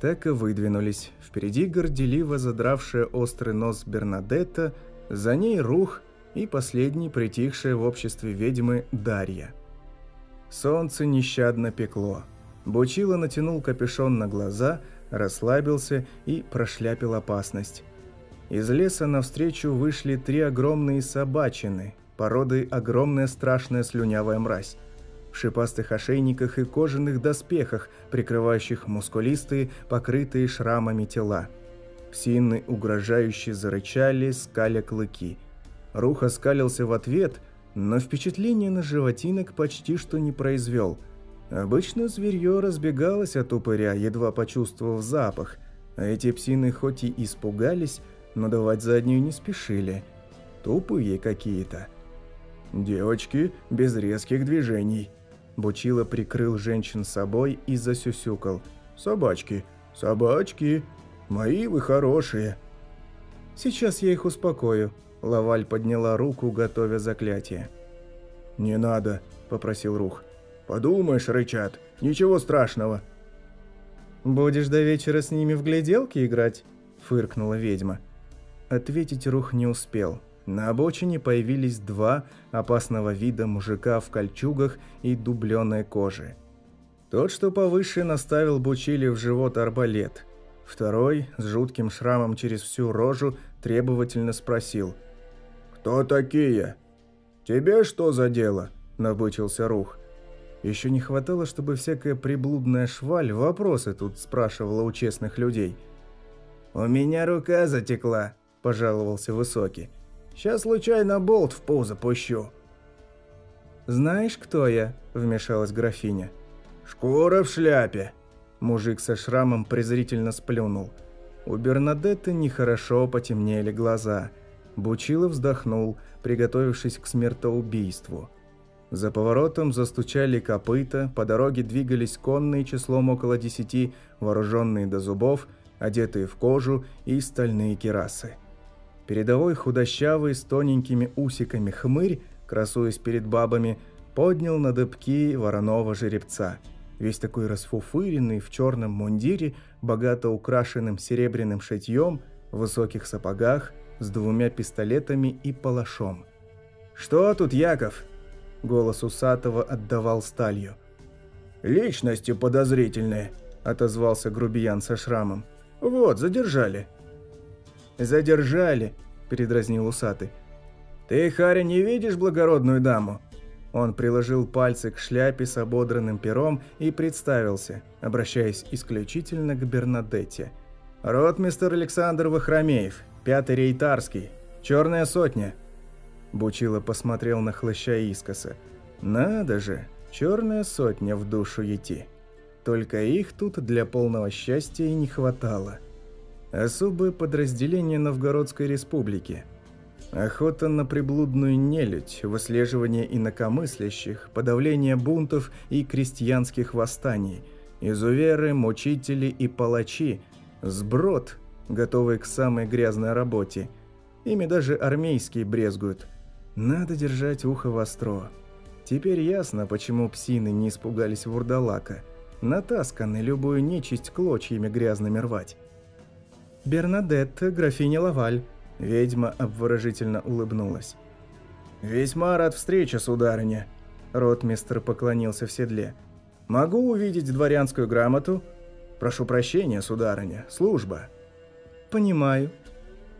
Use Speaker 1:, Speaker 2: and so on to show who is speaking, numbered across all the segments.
Speaker 1: так и выдвинулись. Впереди горделиво задравшая острый нос Бернадетта, за ней Рух и последний притихшая в обществе ведьмы Дарья. Солнце нещадно пекло. Бучило натянул капюшон на глаза, расслабился и прошляпил опасность. Из леса навстречу вышли три огромные собачины, породы огромная страшная слюнявая мразь шипастых ошейниках и кожаных доспехах, прикрывающих мускулистые, покрытые шрамами тела. Псины угрожающе зарычали, скаля клыки. Рух оскалился в ответ, но впечатление на животинок почти что не произвел. Обычно зверье разбегалось от упыря, едва почувствовав запах, а эти псины хоть и испугались, но давать заднюю не спешили. Тупые какие-то. «Девочки, без резких движений», Бучило прикрыл женщин собой и засюсюкал. «Собачки, собачки, мои вы хорошие». «Сейчас я их успокою», – Лаваль подняла руку, готовя заклятие. «Не надо», – попросил Рух. «Подумаешь, рычат, ничего страшного».
Speaker 2: «Будешь до вечера с ними в гляделки играть?» – фыркнула ведьма.
Speaker 1: Ответить Рух не успел. На обочине появились два опасного вида мужика в кольчугах и дубленой коже. Тот, что повыше, наставил Бучили в живот арбалет. Второй, с жутким шрамом через всю рожу, требовательно спросил. «Кто такие?» «Тебе что за дело?» – набычился Рух. Еще не хватало, чтобы всякая приблудная шваль вопросы тут спрашивала у честных людей.
Speaker 3: «У меня рука затекла», – пожаловался Высокий. Сейчас случайно болт в пузо пущу».
Speaker 2: «Знаешь, кто я?» – вмешалась графиня.
Speaker 3: «Шкура в шляпе!»
Speaker 1: Мужик со шрамом презрительно сплюнул. У Бернадетты нехорошо потемнели глаза. Бучилов вздохнул, приготовившись к смертоубийству. За поворотом застучали копыта, по дороге двигались конные числом около десяти, вооруженные до зубов, одетые в кожу и стальные керасы. Передовой худощавый с тоненькими усиками хмырь, красуясь перед бабами, поднял на дыбки вороного жеребца. Весь такой расфуфыренный, в черном мундире, богато украшенным серебряным шитьем, в высоких сапогах, с двумя пистолетами и палашом.
Speaker 3: «Что тут, Яков?»
Speaker 1: Голос усатого отдавал сталью.
Speaker 3: «Личности подозрительные», — отозвался грубиян со шрамом. «Вот, задержали».
Speaker 1: «Задержали», – передразнил усатый.
Speaker 3: «Ты, Харя, не видишь благородную даму?»
Speaker 1: Он приложил пальцы к шляпе с ободранным пером и представился, обращаясь исключительно к Бернадетте. «Ротмистер Александр Вахромеев, пятый рейтарский, черная сотня». Бучило посмотрел на хлыща искоса. «Надо же, черная сотня в душу идти. Только их тут для полного счастья и не хватало». Особое подразделение Новгородской республики. Охота на приблудную нелюдь, выслеживание инакомыслящих, подавление бунтов и крестьянских восстаний, изуверы, мучители и палачи, сброд, готовый к самой грязной работе. Ими даже армейские брезгуют. Надо держать ухо востро. Теперь ясно, почему псины не испугались вурдалака. Натасканы любую нечисть клочьями грязными рвать.
Speaker 2: Бернадетта, графиня Лаваль».
Speaker 1: Ведьма обворожительно улыбнулась.
Speaker 3: «Весьма рад встрече, сударыня», – ротмистр поклонился в седле. «Могу увидеть дворянскую грамоту?» «Прошу прощения, сударыня, служба».
Speaker 2: «Понимаю».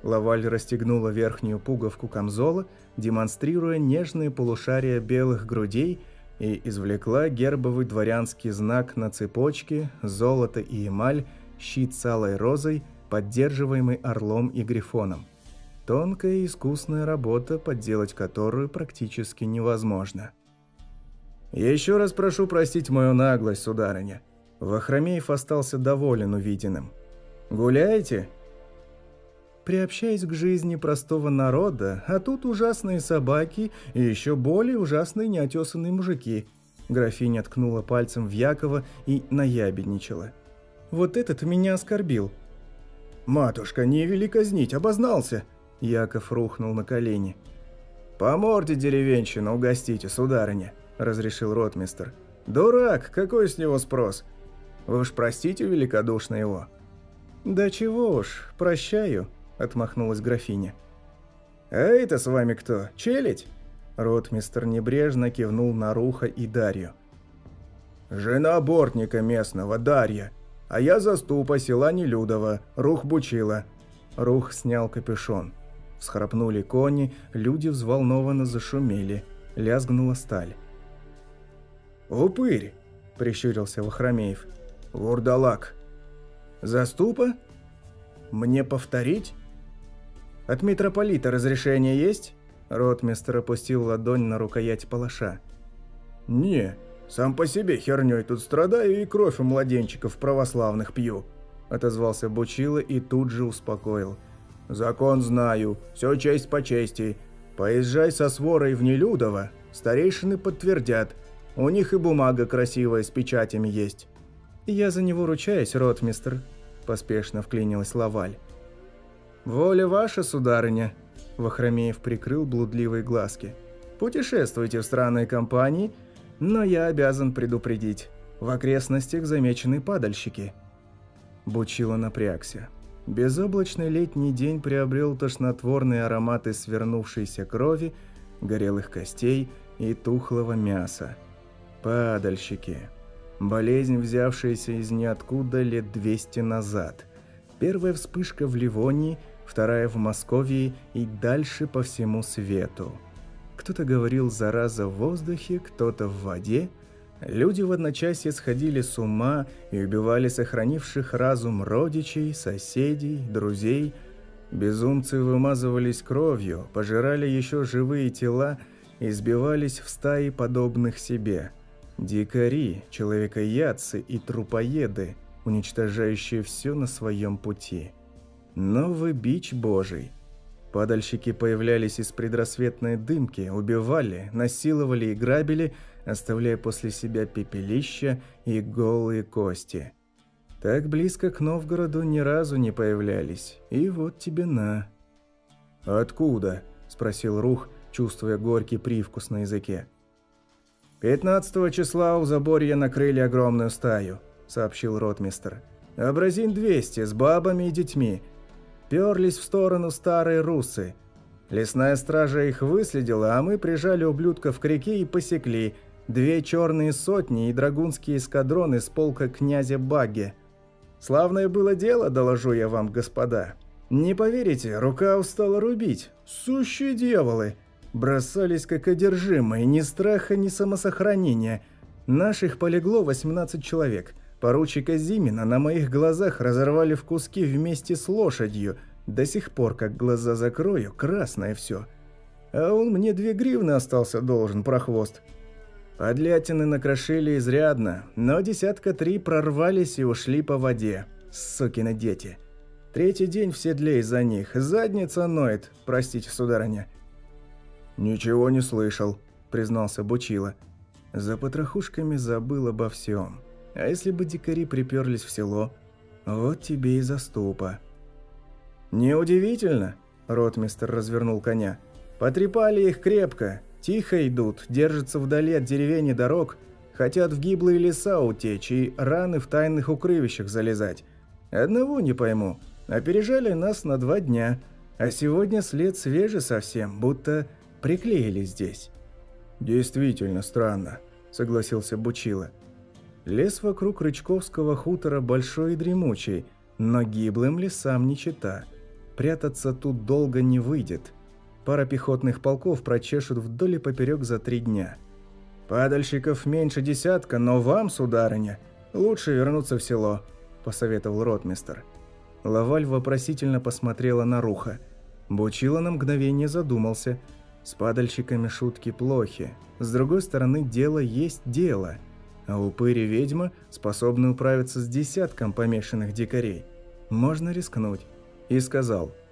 Speaker 1: Лаваль расстегнула верхнюю пуговку камзола, демонстрируя нежные полушария белых грудей и извлекла гербовый дворянский знак на цепочке, золото и эмаль, щит с алой розой – поддерживаемый орлом и грифоном. Тонкая и искусная работа, подделать которую практически невозможно. «Еще раз прошу простить мою наглость, сударыня». Вахромеев остался доволен увиденным. «Гуляете?»
Speaker 2: приобщаясь к жизни простого народа, а тут ужасные собаки и еще более ужасные неотесанные мужики. Графиня ткнула пальцем в Якова и наябедничала. «Вот этот меня оскорбил.
Speaker 3: «Матушка, не вели казнить, обознался!»
Speaker 1: Яков рухнул на колени.
Speaker 3: «По морде деревенщина угостите, сударыня», – разрешил ротмистр. «Дурак, какой с него спрос?»
Speaker 1: Вы уж простите великодушно его».
Speaker 2: «Да чего уж, прощаю», — отмахнулась графиня.
Speaker 1: «А это с вами кто, челядь?»
Speaker 2: Ротмистр небрежно кивнул на Руха и Дарью.
Speaker 1: «Жена бортника местного, Дарья, а я заступа села Нелюдова, Рух Бучила».
Speaker 2: Рух снял капюшон. Всхрапнули кони, люди взволнованно зашумели. Лязгнула сталь.
Speaker 1: «Упырь!» – прищурился Вахромеев. «Вурдалак!» «Заступа? Мне повторить?» «От митрополита разрешение есть?»
Speaker 2: Ротмистр опустил ладонь на рукоять палаша.
Speaker 1: «Не, сам по себе хернёй тут страдаю и кровь у младенчиков православных пью», отозвался Бучила и тут же успокоил. «Закон знаю, все честь по чести. Поезжай со сворой в Нелюдово, старейшины подтвердят. У них и бумага красивая с печатями есть».
Speaker 2: «Я за него ручаюсь, ротмистр», – поспешно вклинилась Лаваль.
Speaker 1: «Воля ваша, сударыня», – Вахромеев прикрыл блудливые глазки. «Путешествуйте в странной компании, но я обязан предупредить. В окрестностях замечены падальщики».
Speaker 2: Бучило напрягся. Безоблачный летний день приобрел тошнотворные ароматы свернувшейся крови, горелых костей и тухлого мяса. Падальщики. Болезнь, взявшаяся из ниоткуда лет 200 назад. Первая вспышка в Ливонии, вторая в Москве и дальше по всему свету. Кто-то говорил «зараза в воздухе», кто-то в воде – Люди в одночасье сходили с ума и убивали сохранивших разум родичей, соседей, друзей. Безумцы вымазывались кровью, пожирали еще живые тела и сбивались в стаи подобных себе. Дикари, человекоядцы и трупоеды, уничтожающие все на своем пути. Новый бич божий. Падальщики появлялись из предрассветной дымки, убивали, насиловали и грабили – оставляя после себя пепелища и голые кости. Так близко к Новгороду ни разу не появлялись, и вот тебе на.
Speaker 1: «Откуда?» – спросил Рух, чувствуя горький привкус на языке. «15 числа у Заборья накрыли огромную стаю», – сообщил ротмистер. «Образин 200 с бабами и детьми. Перлись в сторону старые русы. Лесная стража их выследила, а мы прижали ублюдков к реке и посекли – Две черные сотни и драгунские эскадроны с полка князя Баги. Славное было дело, доложу я вам, господа. Не поверите, рука устала рубить. Сущие дьяволы. Бросались как одержимые, ни страха, ни самосохранения. Наших полегло 18 человек. Поручика Зимина на моих глазах разорвали в куски вместе с лошадью. До сих пор, как глаза закрою, красное все. А он мне две гривны остался должен, прохвост. Подлятины накрошили изрядно, но десятка три прорвались и ушли по воде. Сукины дети. Третий день в седле из-за них. Задница ноет, простите, сударыня. «Ничего не слышал», — признался Бучила. За потрохушками забыл обо всем. А если бы дикари приперлись в село? Вот тебе и заступа. «Неудивительно», — ротмистер развернул коня. «Потрепали их крепко, Тихо идут, держатся вдали от деревень и дорог, хотят в гиблые леса утечь и раны в тайных укрывищах залезать. Одного не пойму, опережали нас на два дня, а сегодня след свежий совсем, будто приклеили здесь. «Действительно странно», — согласился Бучила. Лес вокруг Рычковского хутора большой и дремучий, но гиблым лесам не чита. Прятаться тут долго не выйдет. Пара пехотных полков прочешут вдоль и поперек за три дня. «Падальщиков меньше десятка, но вам, сударыня, лучше вернуться в село», – посоветовал ротмистер. Лаваль вопросительно посмотрела на Руха. Бучила на мгновение задумался. С падальщиками шутки плохи. С другой стороны, дело есть дело. А упырь и ведьма способны управиться с десятком помешанных дикарей. Можно рискнуть. И сказал –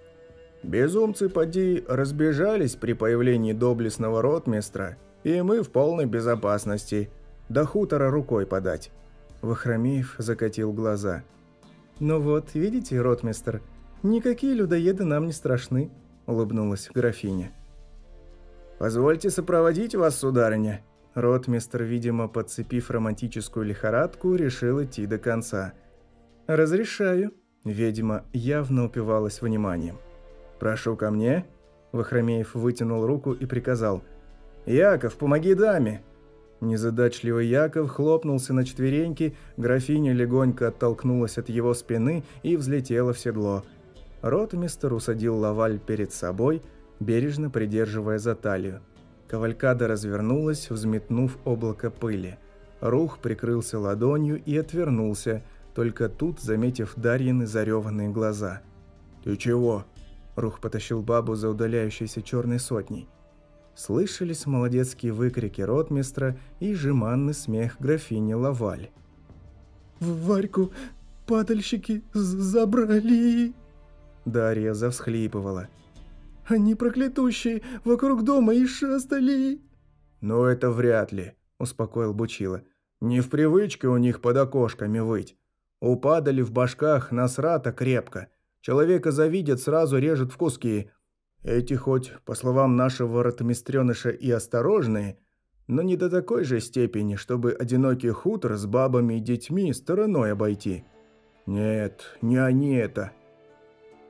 Speaker 1: Безумцы, поди, разбежались при появлении доблестного ротмистра, и мы в полной безопасности. До хутора рукой подать». Вахромеев закатил глаза.
Speaker 2: «Ну вот, видите, ротмистр, никакие людоеды нам не страшны», – улыбнулась графиня.
Speaker 1: «Позвольте сопроводить вас, сударыня». Ротмистр, видимо, подцепив романтическую лихорадку, решил идти до конца. «Разрешаю». Ведьма явно упивалась вниманием. «Прошу ко мне». Вахромеев вытянул руку и приказал. «Яков, помоги даме!» Незадачливый Яков хлопнулся на четвереньки, графиня легонько оттолкнулась от его спины и взлетела в седло. Ротмистер усадил Лаваль перед собой, бережно придерживая за талию. Кавалькада развернулась, взметнув облако пыли. Рух прикрылся ладонью и отвернулся, только тут заметив Дарьины зареванные глаза. «Ты чего?» Рух потащил бабу за удаляющейся черной сотней. Слышались молодецкие выкрики ротмистра и жеманный смех графини Лаваль.
Speaker 2: «Варьку падальщики забрали!»
Speaker 1: Дарья завсхлипывала.
Speaker 2: «Они проклятущие, вокруг дома и шастали!»
Speaker 1: «Ну это вряд ли», – успокоил Бучила. «Не в привычке у них под окошками выть. Упадали в башках насрата крепко. Человека завидят, сразу режет в куски. Эти хоть, по словам нашего ротмистреныша, и осторожные, но не до такой же степени, чтобы одинокий хутор с бабами и детьми стороной обойти. Нет, не они это.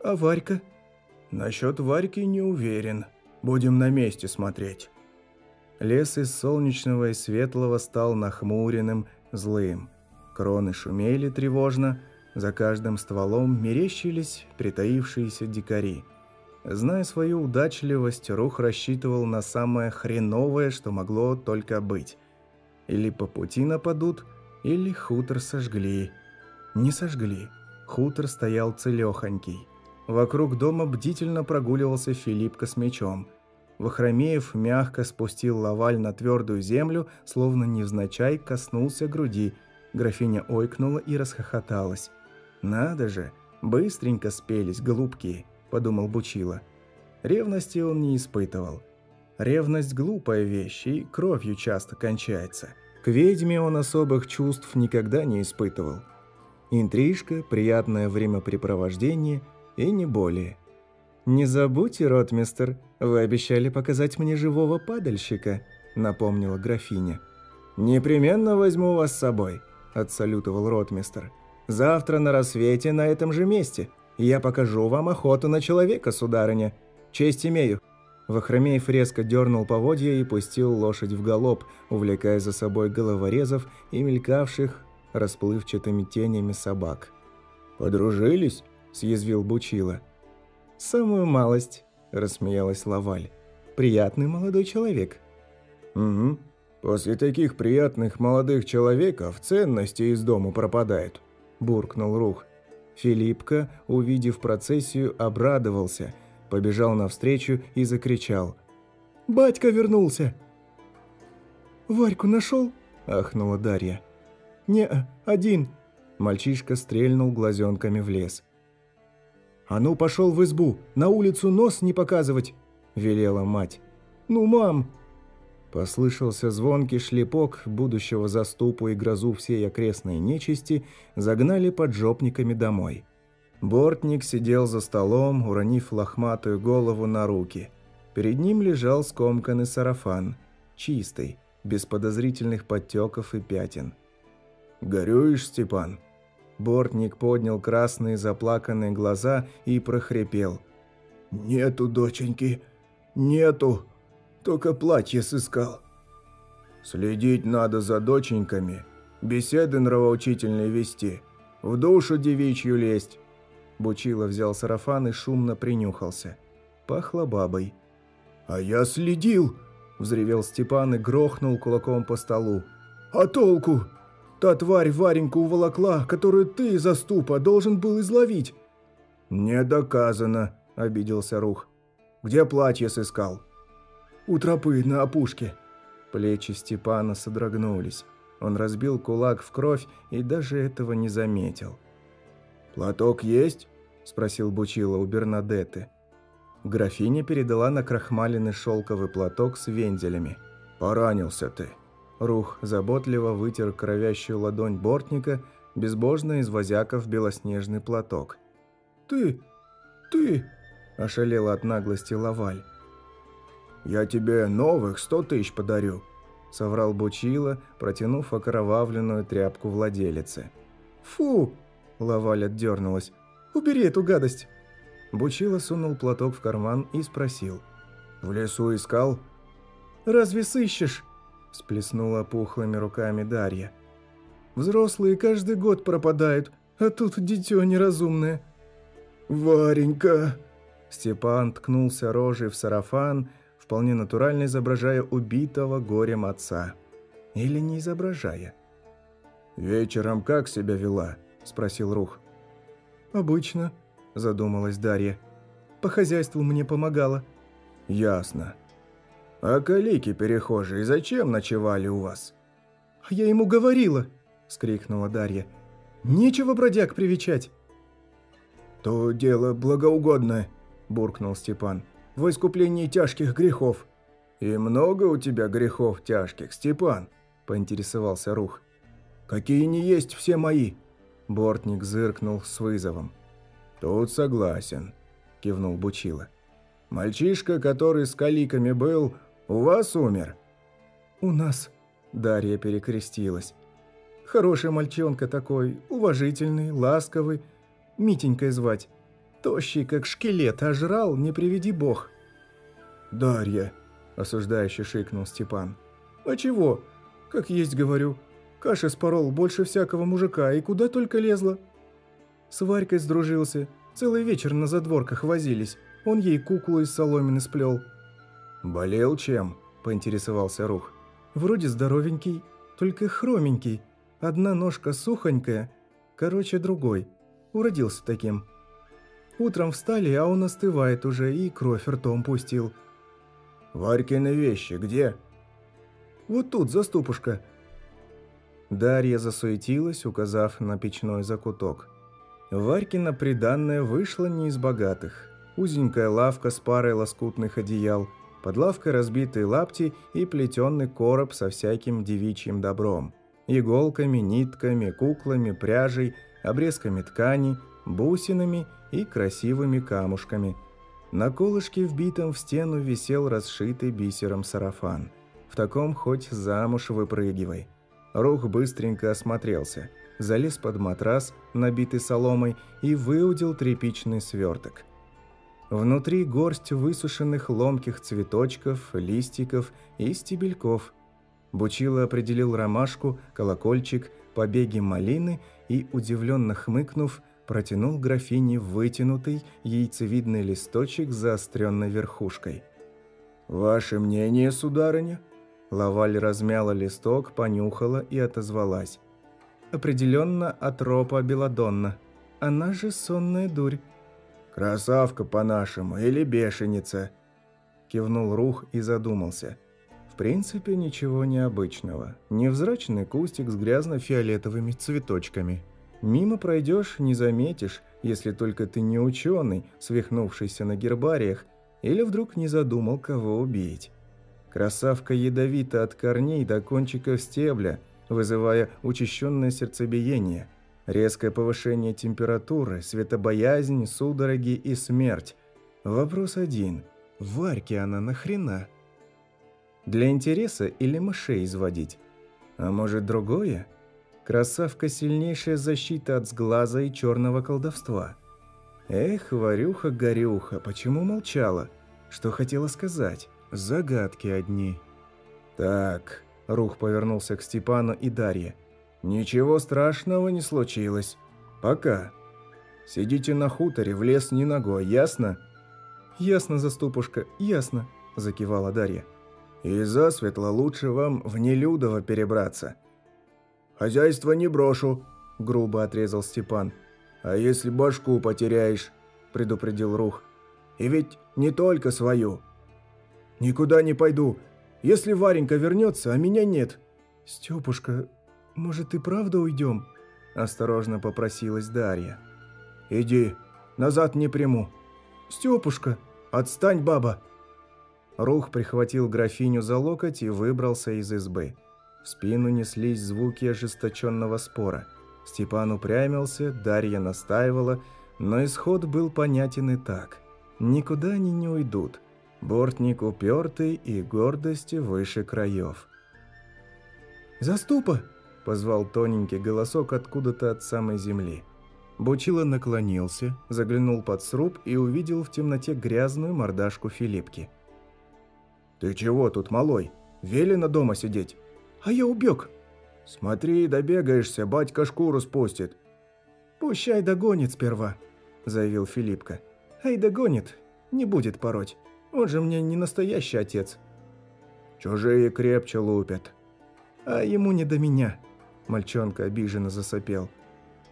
Speaker 2: А Варька?
Speaker 1: Насчет Варьки не уверен. Будем на месте смотреть. Лес из солнечного и светлого стал нахмуренным, злым. Кроны шумели тревожно, за каждым стволом мерещились притаившиеся дикари – Зная свою удачливость, Рух рассчитывал на самое хреновое, что могло только быть. Или по пути нападут, или хутор сожгли. Не сожгли. Хутор стоял целехонький. Вокруг дома бдительно прогуливался Филиппка с мечом. Вахромеев мягко спустил лаваль на твердую землю, словно невзначай коснулся груди. Графиня ойкнула и расхохоталась. «Надо же, быстренько спелись, голубки!» подумал Бучила. Ревности он не испытывал. Ревность – глупая вещь и кровью часто кончается. К ведьме он особых чувств никогда не испытывал. Интрижка, приятное времяпрепровождение и не более. «Не забудьте, ротмистер, вы обещали показать мне живого падальщика», – напомнила графиня. «Непременно возьму вас с собой», – отсалютовал ротмистер. «Завтра на рассвете на этом же месте. Я покажу вам охоту на человека, сударыня. Честь имею». Вахромеев резко дернул поводья и пустил лошадь в галоп, увлекая за собой головорезов и мелькавших расплывчатыми тенями собак. «Подружились?» – съязвил Бучила. «Самую малость», – рассмеялась Лаваль. «Приятный молодой человек». «Угу. После таких приятных молодых человеков ценности из дому пропадают», – буркнул Рух. Филиппка, увидев процессию, обрадовался, побежал навстречу и закричал. «Батька вернулся!»
Speaker 2: «Варьку нашел?»
Speaker 1: – ахнула Дарья.
Speaker 2: «Не, один».
Speaker 1: Мальчишка стрельнул глазенками в лес. «А ну, пошел в избу, на улицу нос не показывать!» – велела мать.
Speaker 2: «Ну, мам!»
Speaker 1: Послышался звонкий шлепок будущего заступу и грозу всей окрестной нечисти загнали поджопниками домой. Бортник сидел за столом, уронив лохматую голову на руки. Перед ним лежал скомканный сарафан, чистый, без подозрительных подтеков и пятен. «Горюешь, Степан?» Бортник поднял красные заплаканные глаза и прохрипел.
Speaker 2: «Нету, доченьки, нету!» Только платье сыскал.
Speaker 1: Следить надо за доченьками, беседы нравоучительные вести, в душу девичью лезть. Бучило взял сарафан и шумно принюхался. Пахло бабой.
Speaker 2: «А я следил!» – взревел Степан и грохнул кулаком по столу. «А толку? Та тварь Вареньку уволокла, которую ты, заступа, должен был изловить!»
Speaker 1: «Не доказано», – обиделся Рух. «Где платье сыскал?»
Speaker 2: у тропы на опушке».
Speaker 1: Плечи Степана содрогнулись. Он разбил кулак в кровь и даже этого не заметил. «Платок есть?» – спросил Бучила у Бернадетты. Графиня передала на крахмаленный шелковый платок с вензелями. «Поранился ты». Рух заботливо вытер кровящую ладонь бортника, безбожно извозяков белоснежный платок.
Speaker 2: «Ты... ты...»
Speaker 1: – ошалела от наглости Лаваль. «Я тебе новых сто тысяч подарю», – соврал Бучила, протянув окровавленную тряпку владелице.
Speaker 2: «Фу!» – Лаваль отдернулась. «Убери эту гадость!»
Speaker 1: Бучила сунул платок в карман и спросил. «В лесу искал?»
Speaker 2: «Разве сыщешь?»
Speaker 1: – сплеснула пухлыми руками Дарья.
Speaker 2: «Взрослые каждый год пропадают, а тут дитё неразумное».
Speaker 1: «Варенька!» Степан ткнулся рожей в сарафан, вполне натурально изображая убитого горем отца. Или не изображая. «Вечером как себя вела?» – спросил Рух.
Speaker 2: «Обычно», – задумалась Дарья. «По хозяйству мне помогала».
Speaker 1: «Ясно. А калики-перехожие зачем ночевали у вас?»
Speaker 2: «Я ему говорила!» – скрикнула Дарья. «Нечего бродяг привечать!»
Speaker 1: «То дело благоугодное», – буркнул Степан. «В искуплении тяжких грехов». «И много у тебя грехов тяжких, Степан?» – поинтересовался Рух. «Какие не есть все мои?» Бортник зыркнул с вызовом. «Тут согласен», – кивнул Бучила. «Мальчишка, который с каликами был, у вас умер?»
Speaker 2: «У нас», – Дарья перекрестилась. «Хороший мальчонка такой, уважительный, ласковый. Митенькой звать. Тощий, как шкелет, а жрал, не приведи бог».
Speaker 1: «Дарья», – осуждающе шикнул Степан.
Speaker 2: «А чего? Как есть говорю. Каши спорол больше всякого мужика, и куда только лезла. С Варькой сдружился, целый вечер на задворках возились, он ей куклу из соломины сплел.
Speaker 1: «Болел чем?» – поинтересовался Рух.
Speaker 2: «Вроде здоровенький, только хроменький. Одна ножка сухонькая, короче другой. Уродился таким. Утром встали, а он остывает уже и кровь ртом пустил».
Speaker 1: «Варькины вещи где?»
Speaker 2: «Вот тут, заступушка»,
Speaker 1: Дарья засуетилась, указав на печной закуток. Варькина приданное вышло не из богатых. Узенькая лавка с парой лоскутных одеял, под лавкой разбитые лапти и плетеный короб со всяким девичьим добром. Иголками, нитками, куклами, пряжей, обрезками ткани, бусинами и красивыми камушками. На колышке, вбитом в стену, висел расшитый бисером сарафан. В таком хоть замуж выпрыгивай. Рух быстренько осмотрелся, залез под матрас, набитый соломой, и выудил тряпичный сверток. Внутри горсть высушенных ломких цветочков, листиков и стебельков. Бучило определил ромашку, колокольчик, побеги малины и, удивленно хмыкнув, протянул графине вытянутый яйцевидный листочек с заостренной верхушкой. «Ваше мнение, сударыня?» Лаваль размяла листок, понюхала и отозвалась. «Определенно атропа Беладонна. Она же сонная дурь». «Красавка по-нашему или бешеница?» Кивнул Рух и задумался. В принципе, ничего необычного. Невзрачный кустик с грязно-фиолетовыми цветочками. Мимо пройдешь, не заметишь, если только ты не ученый, свихнувшийся на гербариях, или вдруг не задумал, кого убить. Красавка ядовита от корней до кончиков стебля, вызывая учащенное сердцебиение, резкое повышение температуры, светобоязнь, судороги и смерть. Вопрос один. Варьке она нахрена? Для интереса или мышей изводить? А может другое? Красавка – сильнейшая защита от сглаза и черного колдовства. Эх, Варюха-горюха, почему молчала? Что хотела сказать? Загадки одни. Так, Рух повернулся к Степану и Дарье. Ничего страшного не случилось. Пока. Сидите на хуторе, в лес ни ногой, ясно?
Speaker 2: Ясно, заступушка, ясно, закивала Дарья.
Speaker 1: И засветло лучше вам в Нелюдово перебраться. Хозяйство не брошу, грубо отрезал Степан. А если башку потеряешь, предупредил Рух. И ведь не только свою. «Никуда не пойду. Если Варенька вернется, а меня нет».
Speaker 2: «Степушка, может и правда уйдем?» – осторожно попросилась Дарья.
Speaker 1: «Иди, назад не приму».
Speaker 2: «Степушка!»
Speaker 1: «Отстань, баба!» Рух прихватил графиню за локоть и выбрался из избы. В спину неслись звуки ожесточенного спора. Степан упрямился, Дарья настаивала, но исход был понятен и так. Никуда они не уйдут. Бортник упертый и гордости выше краев. «Заступа!» – позвал тоненький голосок откуда-то от самой земли. Бучило наклонился, заглянул под сруб и увидел в темноте грязную мордашку Филиппки. «Ты чего тут, малой? Велено дома сидеть?» «А я убег!» «Смотри, добегаешься, батька шкуру спустит!»
Speaker 2: «Пущай догонит сперва», – заявил Филиппка. «Ай, догонит, не будет пороть. Он же мне не настоящий отец».
Speaker 1: «Чужие крепче лупят».
Speaker 2: «А ему не до меня», – мальчонка обиженно засопел.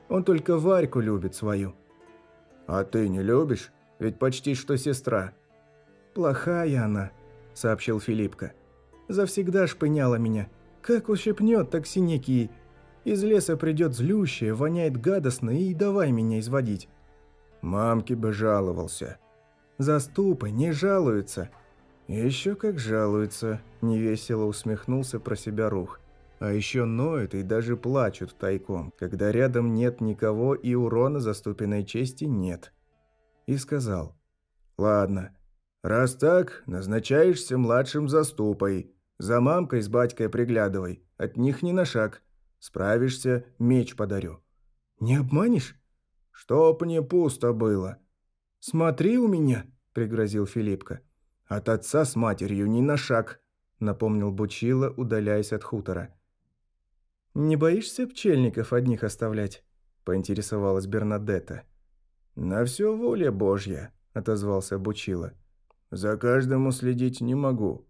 Speaker 2: «Он только Варьку любит свою».
Speaker 1: «А ты не любишь? Ведь почти что сестра».
Speaker 2: «Плохая она», – сообщил Филиппка. «Завсегда шпыняла меня. Как ущипнет, так синяки. Из леса придет злющая, воняет гадостно и давай меня изводить».
Speaker 1: «Мамке бы жаловался».
Speaker 2: «Заступы не жалуются».
Speaker 1: «Еще как жалуются», – невесело усмехнулся про себя Рух. А еще ноют и даже плачут тайком, когда рядом нет никого и урона заступенной чести нет. И сказал, «Ладно, раз так, назначаешься младшим заступой. За мамкой с батькой приглядывай, от них ни на шаг. Справишься, меч подарю».
Speaker 2: «Не обманешь?»
Speaker 1: «Чтоб не пусто было».
Speaker 2: «Смотри у меня», – пригрозил Филиппка.
Speaker 1: «От отца с матерью ни на шаг», – напомнил Бучила, удаляясь от хутора.
Speaker 2: «Не боишься пчельников одних оставлять?» – поинтересовалась Бернадетта.
Speaker 1: «На все воля Божья», – отозвался Бучила. «За каждому следить не могу».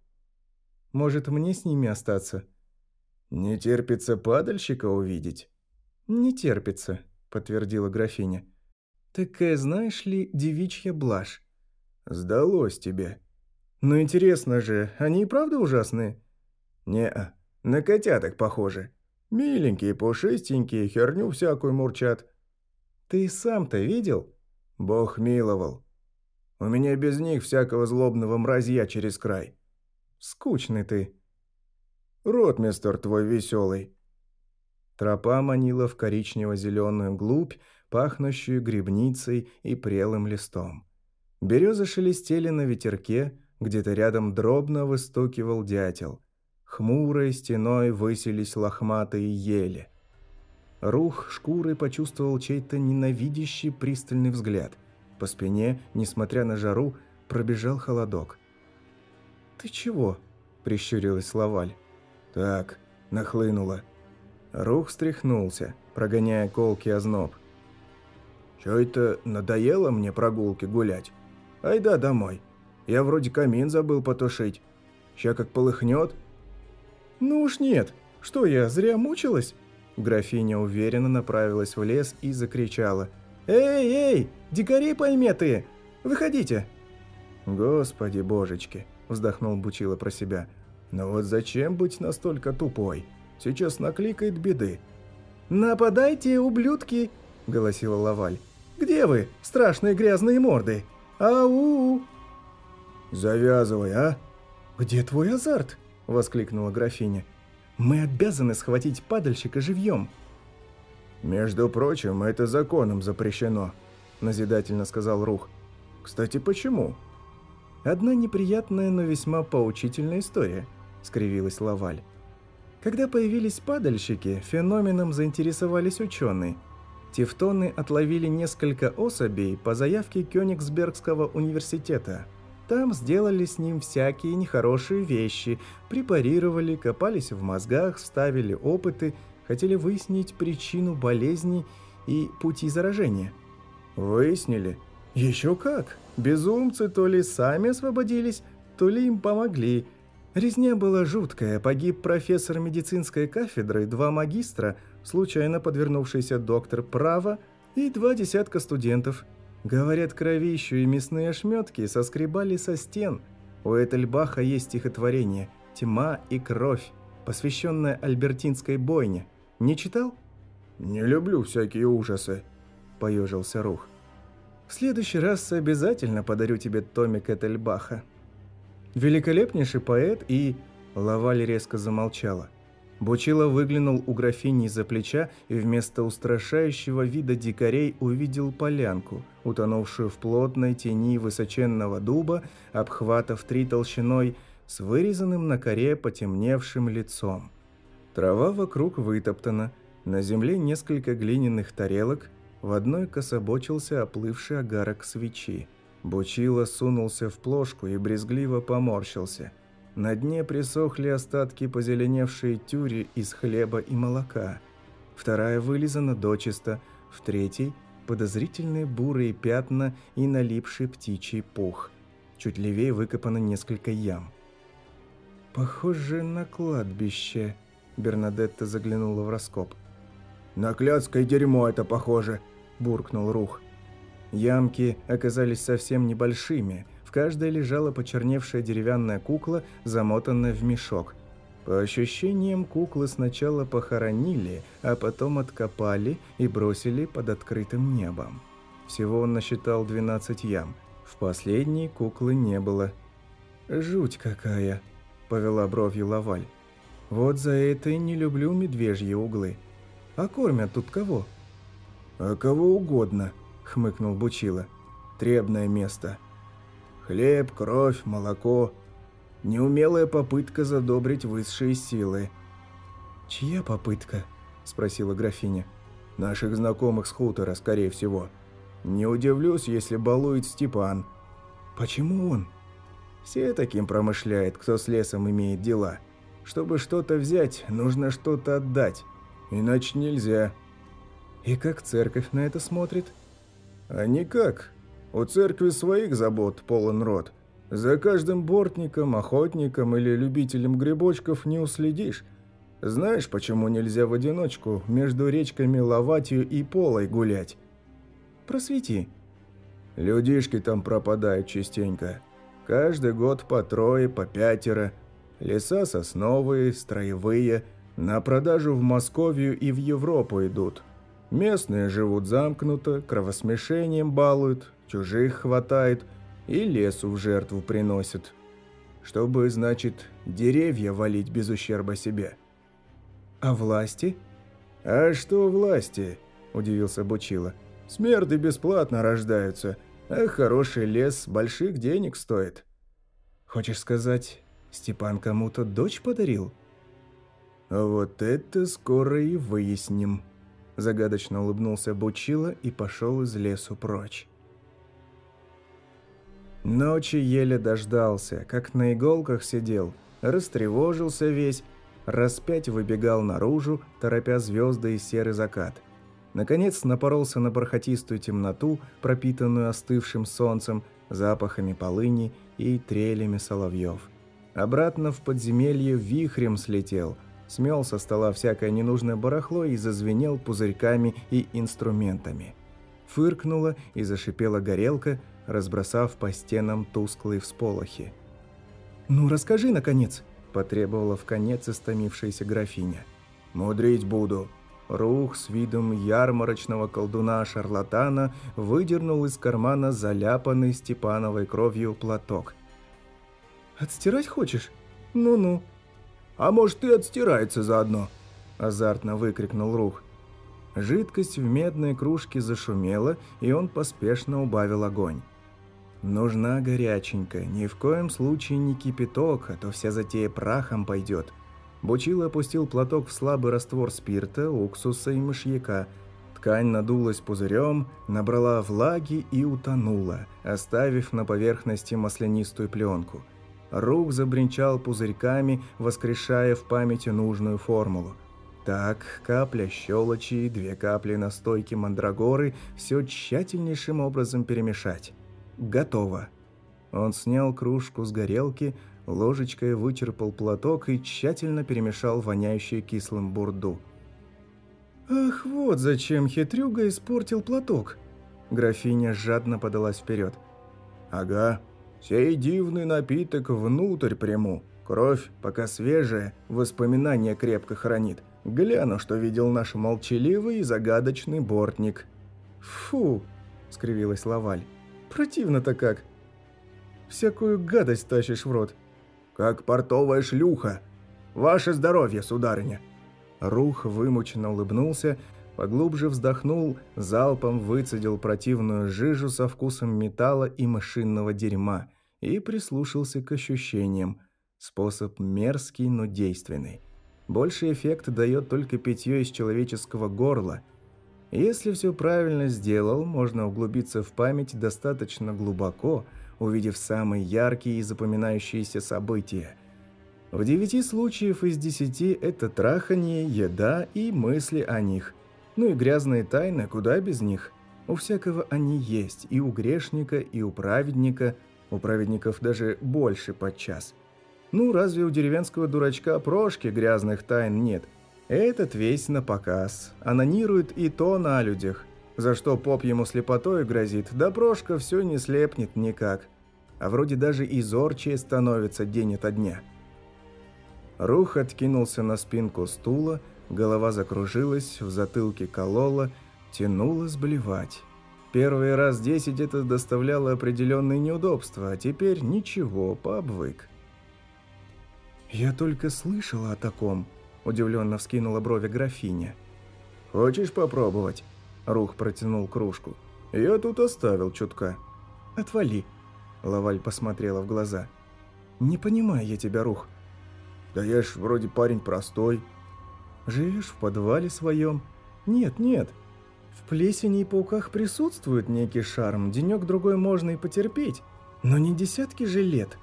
Speaker 2: «Может, мне с ними остаться?»
Speaker 1: «Не терпится падальщика увидеть?»
Speaker 2: «Не терпится», – подтвердила графиня. «Такая, знаешь ли, девичья блажь».
Speaker 1: «Сдалось тебе».
Speaker 2: «Ну интересно же, они и правда ужасные?»
Speaker 1: «Не-а, на котяток похожи». Миленькие, пушистенькие, херню всякую мурчат.
Speaker 2: Ты сам-то видел?
Speaker 1: Бог миловал. У меня без них всякого злобного мразья через край.
Speaker 2: Скучный ты.
Speaker 1: Ротмистер твой веселый.
Speaker 2: Тропа манила в коричнево-зеленую глубь, пахнущую грибницей и прелым листом. Березы шелестели на ветерке, где-то рядом дробно выстукивал дятел – Хмурой стеной высились лохматые ели. Рух шкурой почувствовал чей-то ненавидящий пристальный взгляд. По спине, несмотря на жару, пробежал холодок. «Ты чего?» – прищурилась Лаваль.
Speaker 1: «Так, нахлынуло».
Speaker 2: Рух стряхнулся, прогоняя колки озноб.
Speaker 1: «Чё это надоело мне прогулки гулять? Айда домой. Я вроде камин забыл потушить. Ща как полыхнет,
Speaker 2: «Ну уж нет. Что я, зря мучилась?» Графиня уверенно направилась в лес и закричала. «Эй, эй, дикари пойметые! Выходите!»
Speaker 1: «Господи божечки!» – вздохнул Бучила про себя. «Но вот зачем быть настолько тупой? Сейчас накликает беды».
Speaker 2: «Нападайте, ублюдки!» – голосила Лаваль. «Где вы, страшные грязные морды? Ау!»
Speaker 1: «Завязывай, а!»
Speaker 2: «Где твой азарт?» – воскликнула графиня. «Мы обязаны схватить падальщика живьем!»
Speaker 1: «Между прочим, это законом запрещено», – назидательно сказал Рух. «Кстати, почему?»
Speaker 2: «Одна неприятная, но весьма поучительная история», – скривилась Лаваль. Когда появились падальщики, феноменом заинтересовались ученые. Тевтоны отловили несколько особей по заявке Кёнигсбергского университета – там сделали с ним всякие нехорошие вещи, препарировали, копались в мозгах, ставили опыты, хотели выяснить причину болезни и пути заражения.
Speaker 1: Выяснили?
Speaker 2: Еще как! Безумцы то ли сами освободились, то ли им помогли. Резня была жуткая, погиб профессор медицинской кафедры, два магистра, случайно подвернувшийся доктор права и два десятка студентов – Говорят, кровищу и мясные ошметки соскребали со стен. У Этельбаха есть стихотворение «Тьма и кровь», посвященное Альбертинской бойне. Не читал?
Speaker 1: «Не люблю всякие ужасы», – поежился Рух.
Speaker 2: «В следующий раз обязательно подарю тебе томик Этельбаха». Великолепнейший поэт и... Лаваль резко замолчала – Бучило выглянул у графини из-за плеча и вместо устрашающего вида дикарей увидел полянку, утонувшую в плотной тени высоченного дуба, обхватав три толщиной, с вырезанным на коре потемневшим лицом.
Speaker 1: Трава вокруг вытоптана, на земле несколько глиняных тарелок, в одной кособочился оплывший огарок свечи. Бучило сунулся в плошку и брезгливо поморщился. На дне присохли остатки позеленевшей тюри из хлеба и молока. Вторая вылизана дочисто, в третьей – подозрительные бурые пятна и налипший птичий пух. Чуть левее выкопано несколько ям. «Похоже на кладбище», Бернадетта заглянула в раскоп.
Speaker 3: «На клятское дерьмо это похоже», – буркнул Рух.
Speaker 1: Ямки оказались совсем небольшими. В каждой лежала почерневшая деревянная кукла, замотанная в мешок. По ощущениям, куклы сначала похоронили, а потом откопали и бросили под открытым небом. Всего он насчитал 12 ям. В последней куклы не было. «Жуть какая!» – повела бровью Лаваль. Вот за это и не люблю медвежьи углы. А кормят тут кого?
Speaker 3: А кого угодно, хмыкнул Бучила. Требное место. Хлеб, кровь, молоко. Неумелая попытка задобрить высшие силы.
Speaker 1: Чья попытка? спросила графиня.
Speaker 3: Наших знакомых с хутора, скорее всего. Не удивлюсь, если балует Степан.
Speaker 1: Почему он?
Speaker 3: Все таким промышляет, кто с лесом имеет дела. Чтобы что-то взять, нужно что-то отдать. Иначе нельзя.
Speaker 1: И как церковь на это смотрит?
Speaker 3: А никак. У церкви своих забот полон рот. За каждым бортником, охотником или любителем грибочков не уследишь. Знаешь, почему нельзя в одиночку между речками Лаватью и Полой гулять?
Speaker 1: Просвети.
Speaker 3: Людишки там пропадают частенько. Каждый год по трое, по пятеро – Леса сосновые, строевые, на продажу в Московию и в Европу идут. Местные живут замкнуто, кровосмешением балуют, чужих хватает и лесу в жертву приносят. Чтобы, значит, деревья валить без ущерба себе.
Speaker 1: А власти?
Speaker 3: А что власти? Удивился Бучила. Смерды бесплатно рождаются, а хороший лес больших денег стоит.
Speaker 1: Хочешь сказать, Степан кому-то дочь подарил?
Speaker 3: Вот это скоро и выясним. Загадочно улыбнулся Бучила и пошел из лесу прочь.
Speaker 1: Ночи еле дождался, как на иголках сидел, растревожился весь, распять выбегал наружу, торопя звезды и серый закат. Наконец напоролся на бархатистую темноту, пропитанную остывшим солнцем, запахами полыни и трелями соловьев. Обратно в подземелье вихрем слетел, смел со стола всякое ненужное барахло и зазвенел пузырьками и инструментами. Фыркнула и зашипела горелка, разбросав по стенам тусклые всполохи. «Ну, расскажи, наконец!» – потребовала в конец истомившаяся графиня.
Speaker 3: «Мудрить буду!»
Speaker 1: Рух с видом ярмарочного колдуна-шарлатана выдернул из кармана заляпанный Степановой кровью платок – «Отстирать хочешь? Ну-ну».
Speaker 3: «А может, и отстирается заодно?»
Speaker 1: – азартно выкрикнул Рух. Жидкость в медной кружке зашумела, и он поспешно убавил огонь. «Нужна горяченькая, ни в коем случае не кипяток, а то вся затея прахом пойдет». Бучило опустил платок в слабый раствор спирта, уксуса и мышьяка. Ткань надулась пузырем, набрала влаги и утонула, оставив на поверхности маслянистую пленку – Рух забринчал пузырьками, воскрешая в памяти нужную формулу. Так, капля щелочи, две капли настойки мандрагоры, все тщательнейшим образом перемешать. Готово. Он снял кружку с горелки, ложечкой вычерпал платок и тщательно перемешал воняющий кислым бурду. «Ах, вот зачем хитрюга испортил платок!» Графиня жадно подалась вперед.
Speaker 3: «Ага», Сей дивный напиток внутрь приму. Кровь, пока свежая, воспоминания крепко хранит. Гляну, что видел наш молчаливый и загадочный бортник.
Speaker 1: «Фу!» – скривилась Лаваль. «Противно-то как! Всякую гадость тащишь в рот!»
Speaker 3: «Как портовая шлюха! Ваше здоровье, сударыня!»
Speaker 1: Рух вымученно улыбнулся, поглубже вздохнул, залпом выцедил противную жижу со вкусом металла и машинного дерьма и прислушался к ощущениям. Способ мерзкий, но действенный. Больший эффект дает только питье из человеческого горла. Если все правильно сделал, можно углубиться в память достаточно глубоко, увидев самые яркие и запоминающиеся события. В девяти случаев из десяти это трахание, еда и мысли о них. Ну и грязные тайны, куда без них – у всякого они есть, и у грешника, и у праведника. У праведников даже больше подчас. Ну, разве у деревенского дурачка Прошки грязных тайн нет? Этот весь на показ, анонирует и то на людях. За что поп ему слепотой грозит, да Прошка все не слепнет никак. А вроде даже и зорче становится день ото дня. Рух откинулся на спинку стула, голова закружилась, в затылке колола – тянуло сблевать. Первый раз десять это доставляло определенные неудобства, а теперь ничего, пообвык. «Я только слышала о таком», – удивленно вскинула брови графиня. «Хочешь попробовать?» – Рух протянул кружку. «Я тут оставил чутка». «Отвали», – Лаваль посмотрела в глаза. «Не понимаю я тебя, Рух». «Да я ж вроде парень простой». «Живешь в подвале своем?» «Нет, нет, в плесени и пауках присутствует некий шарм, денек-другой можно и потерпеть, но не десятки же лет.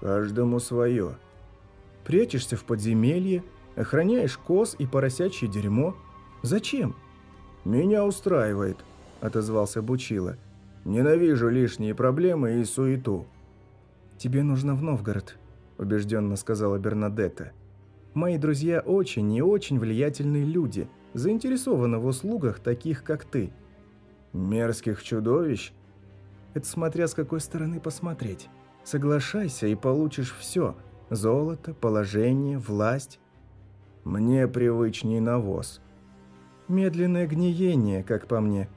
Speaker 1: Каждому свое. Прячешься в подземелье, охраняешь коз и поросячье дерьмо. Зачем? Меня устраивает, отозвался Бучила. Ненавижу лишние проблемы и суету. Тебе нужно в Новгород, убежденно сказала Бернадетта. Мои друзья очень и очень влиятельные люди – заинтересована в услугах таких, как ты. Мерзких чудовищ? Это смотря с какой стороны посмотреть. Соглашайся и получишь все. Золото, положение, власть. Мне привычней навоз. Медленное гниение, как по мне.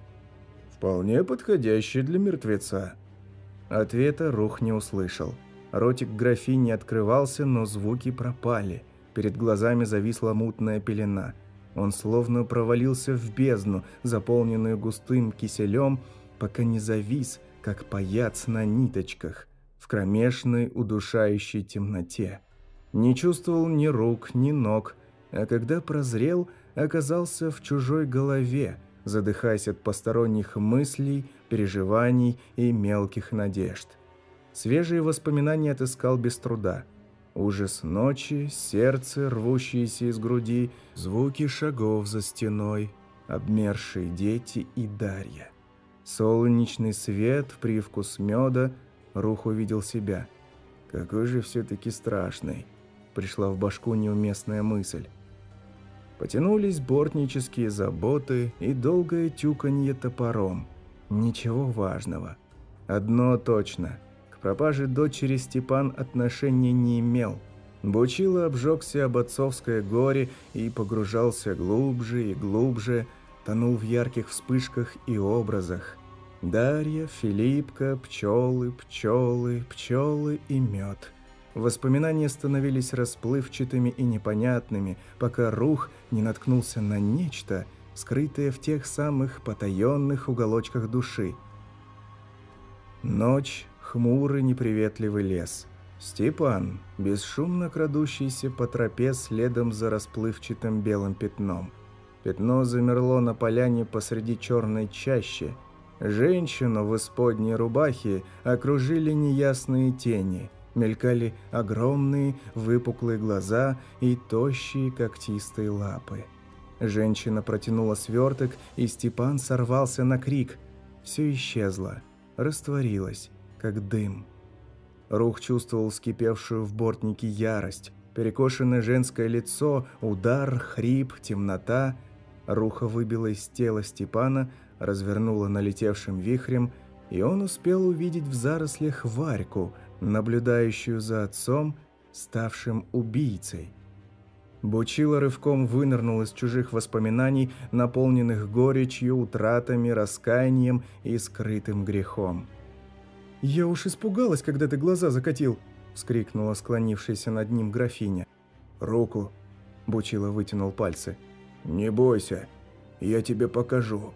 Speaker 1: Вполне подходящее для мертвеца. Ответа Рух не услышал. Ротик графини открывался, но звуки пропали. Перед глазами зависла мутная пелена – он словно провалился в бездну, заполненную густым киселем, пока не завис, как паяц на ниточках, в кромешной удушающей темноте. Не чувствовал ни рук, ни ног, а когда прозрел, оказался в чужой голове, задыхаясь от посторонних мыслей, переживаний и мелких надежд. Свежие воспоминания отыскал без труда – Ужас ночи, сердце, рвущееся из груди, звуки шагов за стеной, обмершие дети и Дарья. Солнечный свет, привкус меда, Рух увидел себя. Какой же все-таки страшный. Пришла в башку неуместная мысль. Потянулись бортнические заботы и долгое тюканье топором. Ничего важного. Одно точно – пропаже дочери Степан отношения не имел. Бучило обжегся об отцовское горе и погружался глубже и глубже, тонул в ярких вспышках и образах. Дарья, Филиппка, пчелы, пчелы, пчелы и мед. Воспоминания становились расплывчатыми и непонятными, пока рух не наткнулся на нечто, скрытое в тех самых потаенных уголочках души. Ночь хмурый неприветливый лес. Степан, бесшумно крадущийся по тропе следом за расплывчатым белым пятном. Пятно замерло на поляне посреди черной чащи. Женщину в исподней рубахе окружили неясные тени. Мелькали огромные выпуклые глаза и тощие когтистые лапы. Женщина протянула сверток, и Степан сорвался на крик. Все исчезло, растворилось как дым. Рух чувствовал скипевшую в бортнике ярость, перекошенное женское лицо, удар, хрип, темнота. Руха выбила из тела Степана, развернула налетевшим вихрем, и он успел увидеть в зарослях Варьку, наблюдающую за отцом, ставшим убийцей. Бучила рывком вынырнул из чужих воспоминаний, наполненных горечью, утратами, раскаянием и скрытым грехом. «Я уж испугалась, когда ты глаза закатил!» – вскрикнула склонившаяся над ним графиня. «Руку!» – Бучила вытянул пальцы. «Не бойся, я тебе покажу!»